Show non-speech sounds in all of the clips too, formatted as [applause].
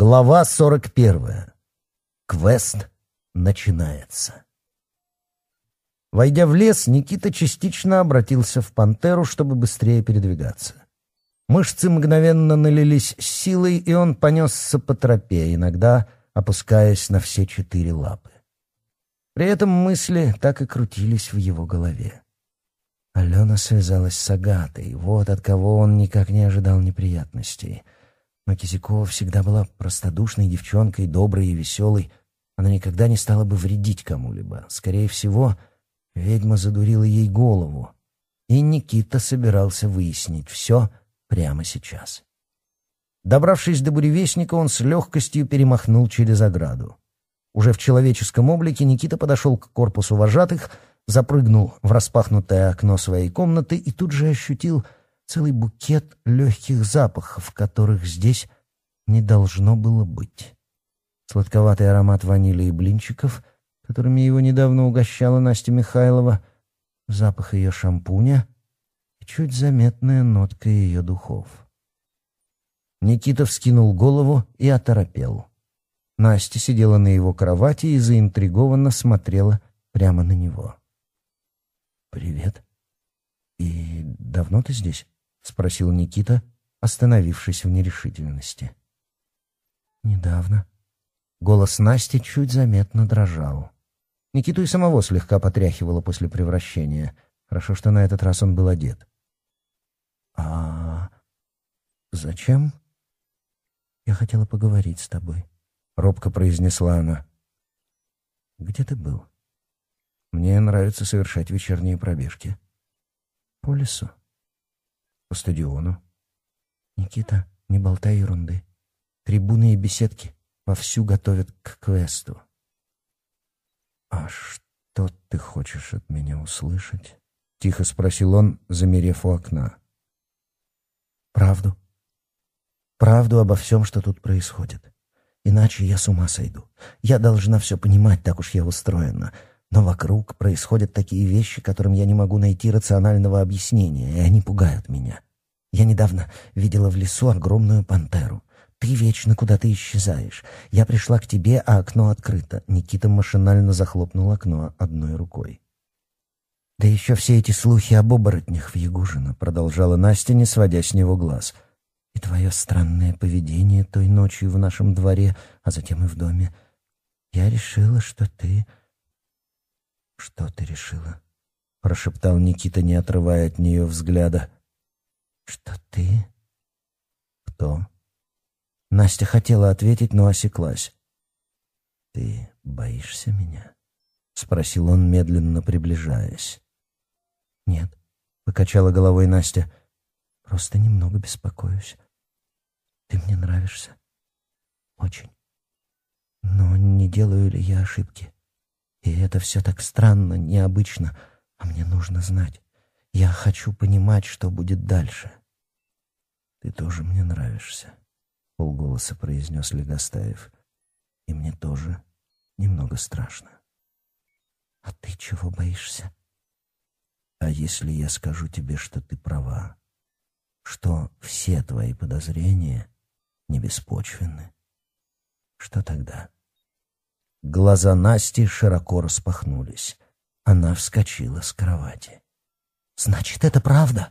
Глава 41. Квест начинается. Войдя в лес, Никита частично обратился в пантеру, чтобы быстрее передвигаться. Мышцы мгновенно налились силой, и он понесся по тропе, иногда опускаясь на все четыре лапы. При этом мысли так и крутились в его голове. Алена связалась с Агатой, вот от кого он никак не ожидал неприятностей — но Кисяко всегда была простодушной девчонкой, доброй и веселой. Она никогда не стала бы вредить кому-либо. Скорее всего, ведьма задурила ей голову. И Никита собирался выяснить все прямо сейчас. Добравшись до буревестника, он с легкостью перемахнул через ограду. Уже в человеческом облике Никита подошел к корпусу вожатых, запрыгнул в распахнутое окно своей комнаты и тут же ощутил — целый букет легких запахов, которых здесь не должно было быть. Сладковатый аромат ванили и блинчиков, которыми его недавно угощала Настя Михайлова, запах ее шампуня и чуть заметная нотка ее духов. Никита вскинул голову и оторопел. Настя сидела на его кровати и заинтригованно смотрела прямо на него. «Привет. И давно ты здесь?» спросил Никита, остановившись в нерешительности. Недавно. Голос Насти чуть заметно дрожал. Никиту и самого слегка потряхивало после превращения. Хорошо, что на этот раз он был одет. «А зачем?» «Я хотела поговорить с тобой», — робко произнесла она. «Где ты был?» «Мне нравится совершать вечерние пробежки». «По лесу», по стадиону. Никита не болтай ерунды. Трибуны и беседки вовсю готовят к квесту. «А что ты хочешь от меня услышать?» — тихо спросил он, замерев у окна. «Правду. Правду обо всем, что тут происходит. Иначе я с ума сойду. Я должна все понимать, так уж я устроена. Но вокруг происходят такие вещи, которым я не могу найти рационального объяснения, и они пугают меня. Я недавно видела в лесу огромную пантеру. Ты вечно куда-то исчезаешь. Я пришла к тебе, а окно открыто. Никита машинально захлопнул окно одной рукой. «Да еще все эти слухи об оборотнях в Ягужино», — продолжала Настя, не сводя с него глаз. «И твое странное поведение той ночью в нашем дворе, а затем и в доме. Я решила, что ты «Что ты решила?» — прошептал Никита, не отрывая от нее взгляда. «Что ты?» «Кто?» Настя хотела ответить, но осеклась. «Ты боишься меня?» — спросил он, медленно приближаясь. «Нет», — покачала головой Настя, — «просто немного беспокоюсь. Ты мне нравишься. Очень. Но не делаю ли я ошибки?» И это все так странно, необычно, а мне нужно знать. Я хочу понимать, что будет дальше. «Ты тоже мне нравишься», — полголоса произнес Легостаев. «И мне тоже немного страшно». «А ты чего боишься?» «А если я скажу тебе, что ты права, что все твои подозрения не беспочвенны, что тогда?» Глаза Насти широко распахнулись. Она вскочила с кровати. «Значит, это правда?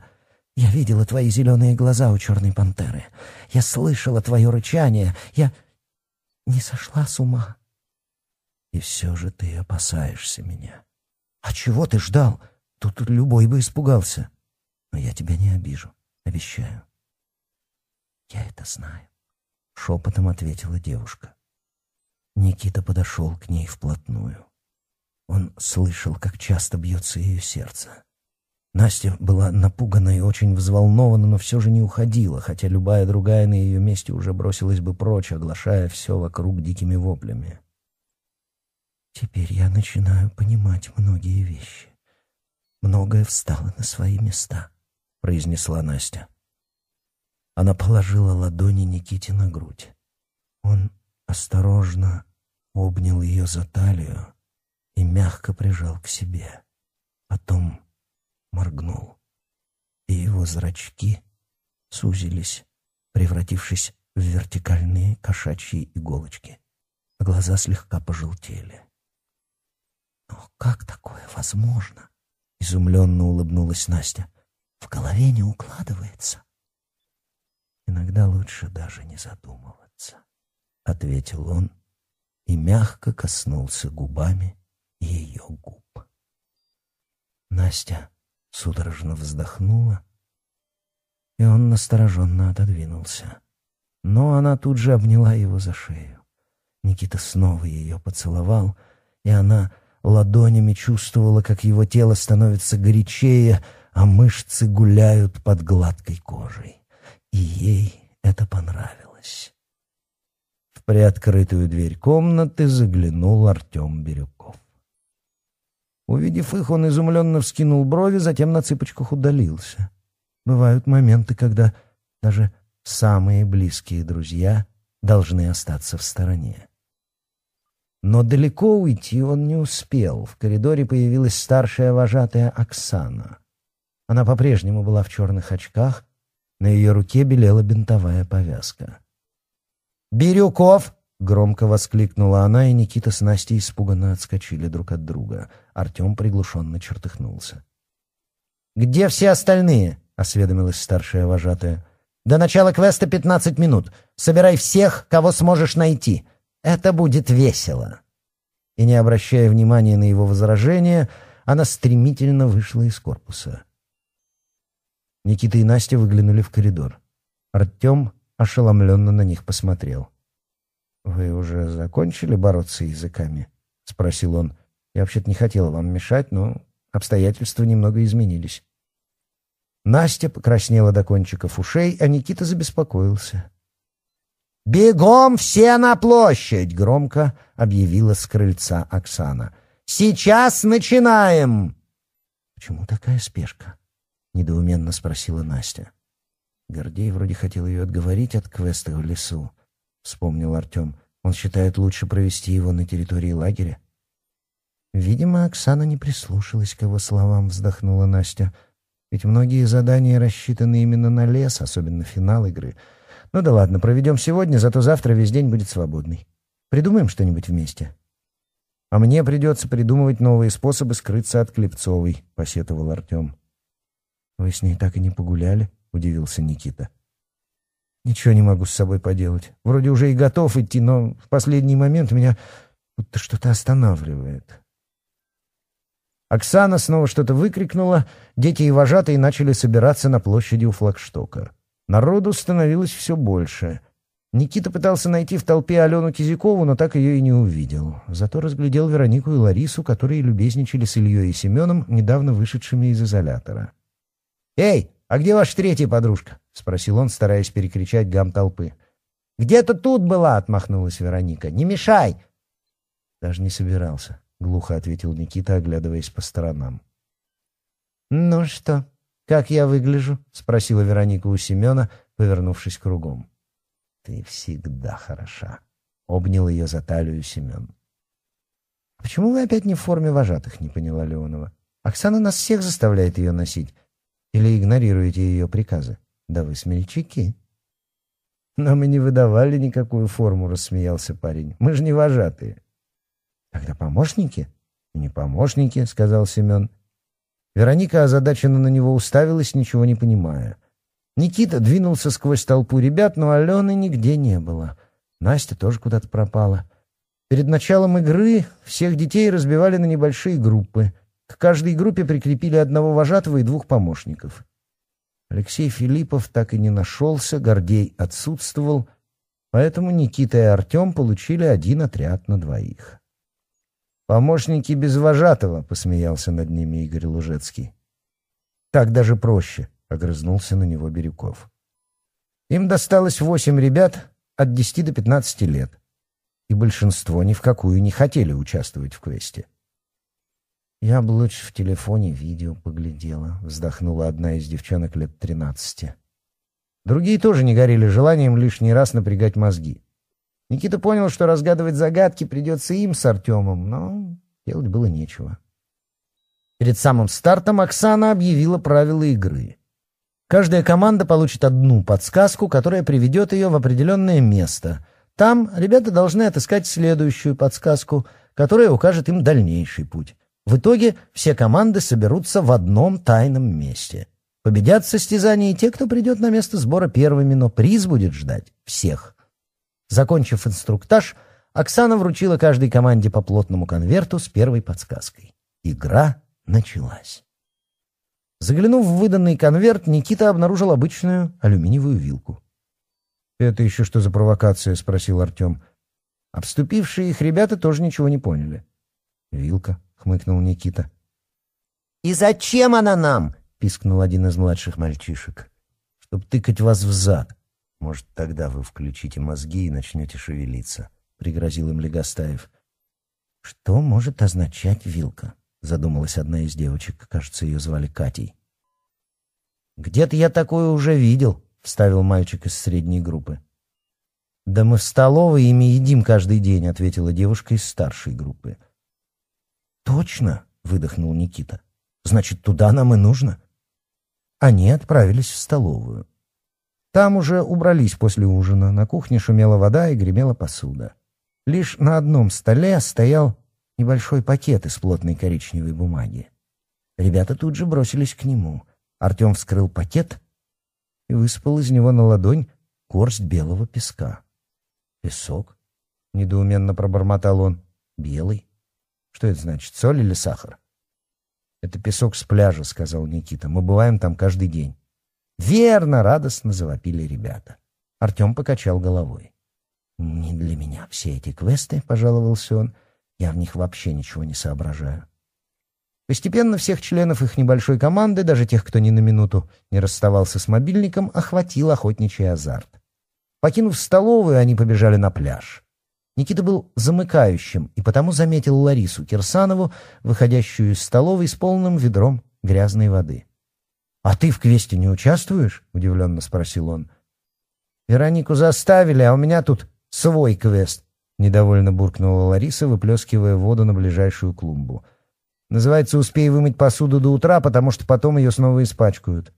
Я видела твои зеленые глаза у черной пантеры. Я слышала твое рычание. Я не сошла с ума». «И все же ты опасаешься меня». «А чего ты ждал? Тут любой бы испугался». «Но я тебя не обижу, обещаю». «Я это знаю», — шепотом ответила девушка. Никита подошел к ней вплотную. Он слышал, как часто бьется ее сердце. Настя была напугана и очень взволнована, но все же не уходила, хотя любая другая на ее месте уже бросилась бы прочь, оглашая все вокруг дикими воплями. Теперь я начинаю понимать многие вещи. Многое встало на свои места, — произнесла Настя. Она положила ладони Никите на грудь. Он осторожно обнял ее за талию и мягко прижал к себе. Потом моргнул, и его зрачки сузились, превратившись в вертикальные кошачьи иголочки. А глаза слегка пожелтели. «Но как такое возможно?» — изумленно улыбнулась Настя. «В голове не укладывается». «Иногда лучше даже не задумываться», — ответил он, и мягко коснулся губами ее губ. Настя судорожно вздохнула, и он настороженно отодвинулся. Но она тут же обняла его за шею. Никита снова ее поцеловал, и она ладонями чувствовала, как его тело становится горячее, а мышцы гуляют под гладкой кожей. И ей это понравилось приоткрытую дверь комнаты заглянул Артем Бирюков. Увидев их, он изумленно вскинул брови, затем на цыпочках удалился. Бывают моменты, когда даже самые близкие друзья должны остаться в стороне. Но далеко уйти он не успел. В коридоре появилась старшая вожатая Оксана. Она по-прежнему была в черных очках, на ее руке белела бинтовая повязка. «Бирюков!» — громко воскликнула она, и Никита с Настей испуганно отскочили друг от друга. Артем приглушенно чертыхнулся. «Где все остальные?» — осведомилась старшая вожатая. «До начала квеста пятнадцать минут. Собирай всех, кого сможешь найти. Это будет весело». И не обращая внимания на его возражения, она стремительно вышла из корпуса. Никита и Настя выглянули в коридор. Артем ошеломленно ну, на них посмотрел. «Вы уже закончили бороться языками?» — спросил он. «Я вообще-то не хотел вам мешать, но обстоятельства немного изменились». Настя покраснела до кончиков ушей, а Никита забеспокоился. «Бегом все на площадь!» — громко объявила с крыльца Оксана. «Сейчас начинаем!» «Почему такая спешка?» — недоуменно спросила Настя. Гордей вроде хотел ее отговорить от квеста в лесу, — вспомнил Артем. Он считает лучше провести его на территории лагеря. Видимо, Оксана не прислушалась к его словам, вздохнула Настя. Ведь многие задания рассчитаны именно на лес, особенно финал игры. Ну да ладно, проведем сегодня, зато завтра весь день будет свободный. Придумаем что-нибудь вместе. А мне придется придумывать новые способы скрыться от Клепцовой, — посетовал Артем. Вы с ней так и не погуляли? — удивился Никита. «Ничего не могу с собой поделать. Вроде уже и готов идти, но в последний момент меня будто что-то останавливает». Оксана снова что-то выкрикнула, дети и вожатые начали собираться на площади у флагштока. Народу становилось все больше. Никита пытался найти в толпе Алену Кизякову, но так ее и не увидел. Зато разглядел Веронику и Ларису, которые любезничали с Ильей и Семеном, недавно вышедшими из изолятора. «Эй, «А где ваша третья подружка?» — спросил он, стараясь перекричать гам толпы. «Где-то тут была!» — отмахнулась Вероника. «Не мешай!» «Даже не собирался», — глухо ответил Никита, оглядываясь по сторонам. «Ну что, как я выгляжу?» — спросила Вероника у Семена, повернувшись кругом. «Ты всегда хороша», — обнял ее за талию Семен. А «Почему вы опять не в форме вожатых?» — не поняла Леонова. «Оксана нас всех заставляет ее носить или игнорируете ее приказы. Да вы смельчаки. Но мы не выдавали никакую форму, рассмеялся парень. Мы же не вожатые. Тогда помощники? Не помощники, сказал Семен. Вероника озадаченно на него уставилась, ничего не понимая. Никита двинулся сквозь толпу ребят, но Алены нигде не было. Настя тоже куда-то пропала. Перед началом игры всех детей разбивали на небольшие группы — к каждой группе прикрепили одного вожатого и двух помощников. Алексей Филиппов так и не нашелся, Гордей отсутствовал, поэтому Никита и Артем получили один отряд на двоих. «Помощники без вожатого», — посмеялся над ними Игорь Лужецкий. «Так даже проще», — огрызнулся на него Бирюков. Им досталось восемь ребят от десяти до пятнадцати лет, и большинство ни в какую не хотели участвовать в квесте. Я бы лучше в телефоне видео поглядела, вздохнула одна из девчонок лет тринадцати. Другие тоже не горели желанием лишний раз напрягать мозги. Никита понял, что разгадывать загадки придется им с Артемом, но делать было нечего. Перед самым стартом Оксана объявила правила игры. Каждая команда получит одну подсказку, которая приведет ее в определенное место. Там ребята должны отыскать следующую подсказку, которая укажет им дальнейший путь. В итоге все команды соберутся в одном тайном месте. Победят в состязании те, кто придет на место сбора первыми, но приз будет ждать всех. Закончив инструктаж, Оксана вручила каждой команде по плотному конверту с первой подсказкой. Игра началась. Заглянув в выданный конверт, Никита обнаружил обычную алюминиевую вилку. «Это еще что за провокация?» — спросил Артем. Обступившие их ребята тоже ничего не поняли. «Вилка», хмыкнул Никита. «И зачем она нам?» — пискнул один из младших мальчишек. «Чтоб тыкать вас в зад. Может, тогда вы включите мозги и начнете шевелиться», — пригрозил им Легостаев. «Что может означать вилка?» — задумалась одна из девочек. Кажется, ее звали Катей. «Где-то я такое уже видел», — вставил мальчик из средней группы. «Да мы в столовой ими едим каждый день», — ответила девушка из старшей группы. «Точно!» — выдохнул Никита. «Значит, туда нам и нужно?» а Они отправились в столовую. Там уже убрались после ужина, на кухне шумела вода и гремела посуда. Лишь на одном столе стоял небольшой пакет из плотной коричневой бумаги. Ребята тут же бросились к нему. Артем вскрыл пакет и выспал из него на ладонь горсть белого песка. «Песок?» — недоуменно пробормотал он. «Белый? Что это значит, соль или сахар? Это песок с пляжа, сказал Никита. Мы бываем там каждый день. Верно, радостно завопили ребята. Артем покачал головой. Не для меня все эти квесты, пожаловался он. Я в них вообще ничего не соображаю. Постепенно всех членов их небольшой команды, даже тех, кто ни на минуту не расставался с мобильником, охватил охотничий азарт. Покинув столовую, они побежали на пляж. Никита был замыкающим и потому заметил Ларису Кирсанову, выходящую из столовой с полным ведром грязной воды. «А ты в квесте не участвуешь?» — удивленно спросил он. «Веронику заставили, а у меня тут свой квест», — недовольно буркнула Лариса, выплескивая воду на ближайшую клумбу. «Называется, успей вымыть посуду до утра, потому что потом ее снова испачкают».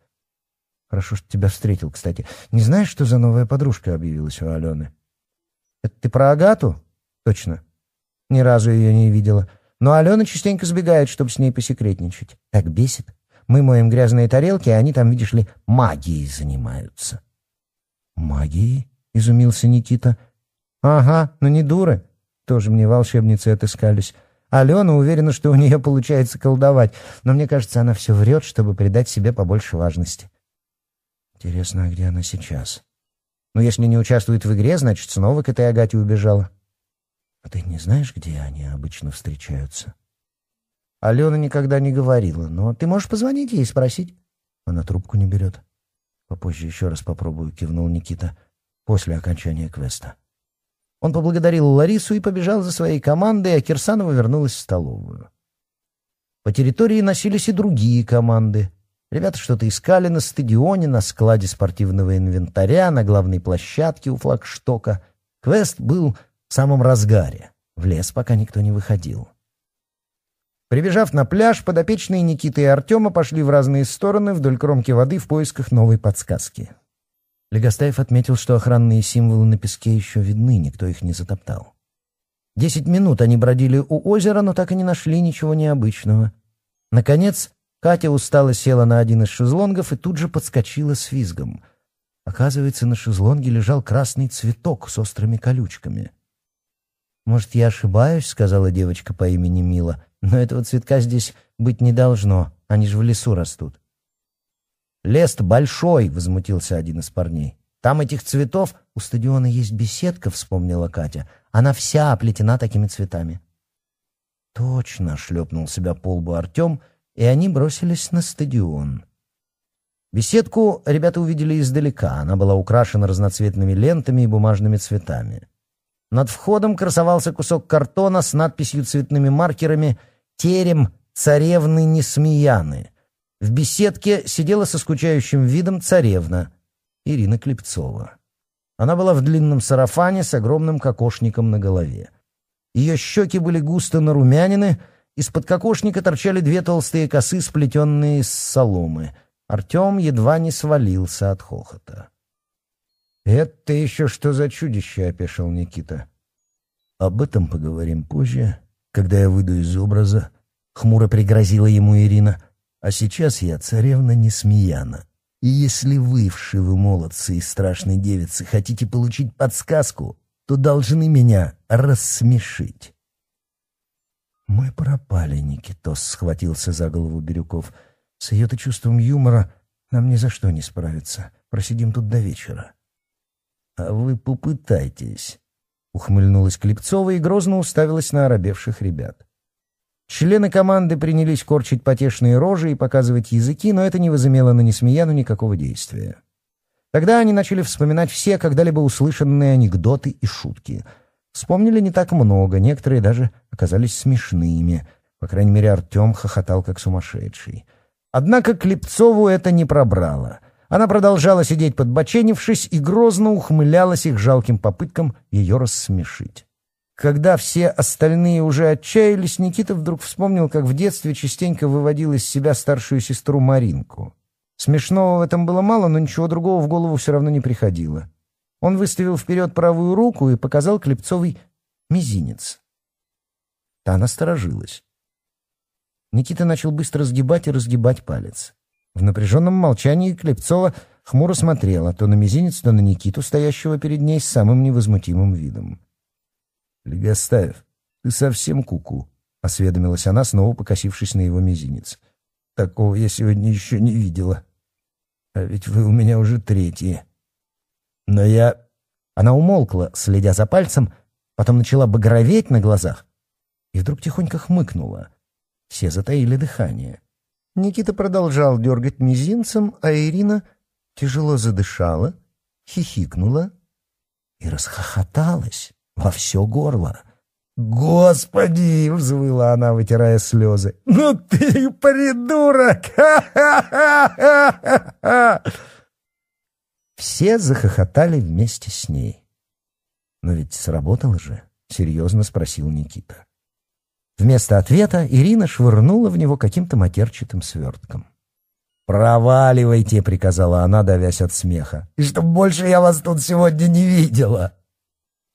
«Хорошо, что тебя встретил, кстати. Не знаешь, что за новая подружка объявилась у Алены?» Это ты про Агату? Точно. Ни разу ее не видела. Но Алена частенько сбегает, чтобы с ней посекретничать. Так бесит. Мы моем грязные тарелки, а они там, видишь ли, магией занимаются. Магией? Изумился Никита. Ага, но не дуры. Тоже мне волшебницы отыскались. Алена уверена, что у нее получается колдовать, но мне кажется, она все врет, чтобы придать себе побольше важности. Интересно, а где она сейчас? Но если не участвует в игре, значит, снова к этой Агате убежала. А ты не знаешь, где они обычно встречаются? Алена никогда не говорила, но ты можешь позвонить ей и спросить. Она трубку не берет. Попозже еще раз попробую, кивнул Никита после окончания квеста. Он поблагодарил Ларису и побежал за своей командой, а Кирсанова вернулась в столовую. По территории носились и другие команды — Ребята что-то искали на стадионе, на складе спортивного инвентаря, на главной площадке у флагштока. Квест был в самом разгаре. В лес пока никто не выходил. Прибежав на пляж, подопечные Никиты и Артема пошли в разные стороны вдоль кромки воды в поисках новой подсказки. Легостаев отметил, что охранные символы на песке еще видны, никто их не затоптал. Десять минут они бродили у озера, но так и не нашли ничего необычного. Наконец, Катя устало села на один из шезлонгов и тут же подскочила с визгом. Оказывается, на шезлонге лежал красный цветок с острыми колючками. «Может, я ошибаюсь?» — сказала девочка по имени Мила. «Но этого цветка здесь быть не должно. Они же в лесу растут». Лес большой!» — возмутился один из парней. «Там этих цветов...» «У стадиона есть беседка», — вспомнила Катя. «Она вся оплетена такими цветами». «Точно!» — шлепнул себя по лбу Артем — и они бросились на стадион. Беседку ребята увидели издалека, она была украшена разноцветными лентами и бумажными цветами. Над входом красовался кусок картона с надписью цветными маркерами «Терем царевны Несмеяны». В беседке сидела со скучающим видом царевна Ирина Клепцова. Она была в длинном сарафане с огромным кокошником на голове. Ее щеки были густо нарумянины, из-под кокошника торчали две толстые косы, сплетенные с соломы. Артем едва не свалился от хохота. «Это еще что за чудище?» — опешил Никита. «Об этом поговорим позже, когда я выйду из образа», — хмуро пригрозила ему Ирина. «А сейчас я царевна Несмеяна. И если вы, вшивы молодцы и страшные девицы, хотите получить подсказку, то должны меня рассмешить». «Мы пропали, Никитос», — схватился за голову Бирюков. «С ее-то чувством юмора нам ни за что не справиться. Просидим тут до вечера». «А вы попытайтесь», — ухмыльнулась Клепцова и грозно уставилась на оробевших ребят. Члены команды принялись корчить потешные рожи и показывать языки, но это не возымело на Несмеяну никакого действия. Тогда они начали вспоминать все когда-либо услышанные анекдоты и шутки — Вспомнили не так много, некоторые даже оказались смешными. По крайней мере, Артем хохотал как сумасшедший. Однако Клепцову это не пробрало. Она продолжала сидеть подбоченившись и грозно ухмылялась их жалким попыткам ее рассмешить. Когда все остальные уже отчаялись, Никита вдруг вспомнил, как в детстве частенько выводил из себя старшую сестру Маринку. Смешного в этом было мало, но ничего другого в голову все равно не приходило. Он выставил вперед правую руку и показал Клепцовой мизинец. Та насторожилась. Никита начал быстро сгибать и разгибать палец. В напряженном молчании Клепцова хмуро смотрела то на мизинец, то на Никиту, стоящего перед ней с самым невозмутимым видом. «Легостаев, ты совсем куку», -ку, — осведомилась она, снова покосившись на его мизинец. «Такого я сегодня еще не видела. А ведь вы у меня уже третий. Но я...» Она умолкла, следя за пальцем, потом начала багроветь на глазах и вдруг тихонько хмыкнула. Все затаили дыхание. Никита продолжал дергать мизинцем, а Ирина тяжело задышала, хихикнула и расхохоталась во все горло. «Господи!» — взвыла она, вытирая слезы. «Ну ты придурок! Ха-ха-ха-ха-ха!» Все захохотали вместе с ней. «Но ведь сработало же», — серьезно спросил Никита. Вместо ответа Ирина швырнула в него каким-то матерчатым свертком. «Проваливайте!» — приказала она, давясь от смеха. «И чтоб больше я вас тут сегодня не видела!»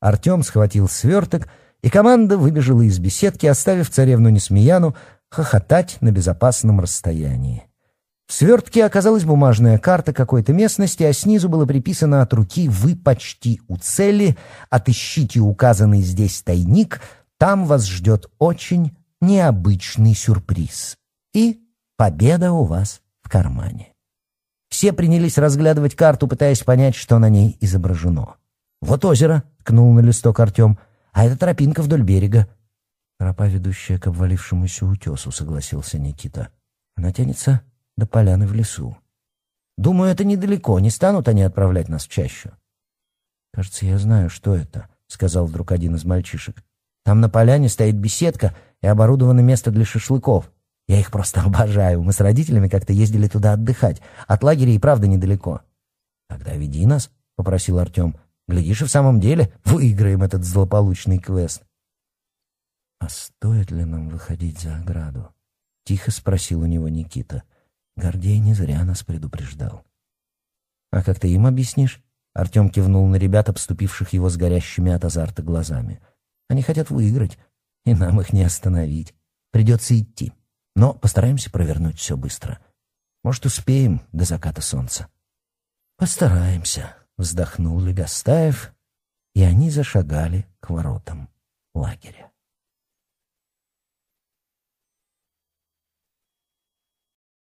Артем схватил сверток, и команда выбежала из беседки, оставив царевну Несмеяну хохотать на безопасном расстоянии. В свертке оказалась бумажная карта какой-то местности, а снизу было приписано от руки «Вы почти у цели, отыщите указанный здесь тайник, там вас ждет очень необычный сюрприз». И победа у вас в кармане. Все принялись разглядывать карту, пытаясь понять, что на ней изображено. «Вот озеро», — ткнул на листок Артем, — «а это тропинка вдоль берега». «Тропа, ведущая к обвалившемуся утесу», — согласился Никита. «Она тянется до поляны в лесу. Думаю, это недалеко, не станут они отправлять нас чаще. «Кажется, я знаю, что это», — сказал вдруг один из мальчишек. «Там на поляне стоит беседка и оборудовано место для шашлыков. Я их просто [laughs] обожаю. Мы с родителями как-то ездили туда отдыхать. От лагеря и правда недалеко». «Тогда веди нас», — попросил Артем. «Глядишь, и в самом деле выиграем этот злополучный квест». «А стоит ли нам выходить за ограду?» — тихо спросил у него Никита. — Гордей не зря нас предупреждал. «А как ты им объяснишь?» Артем кивнул на ребят, обступивших его с горящими от азарта глазами. «Они хотят выиграть, и нам их не остановить. Придется идти. Но постараемся провернуть все быстро. Может, успеем до заката солнца?» «Постараемся», — вздохнул Легостаев, и они зашагали к воротам лагеря.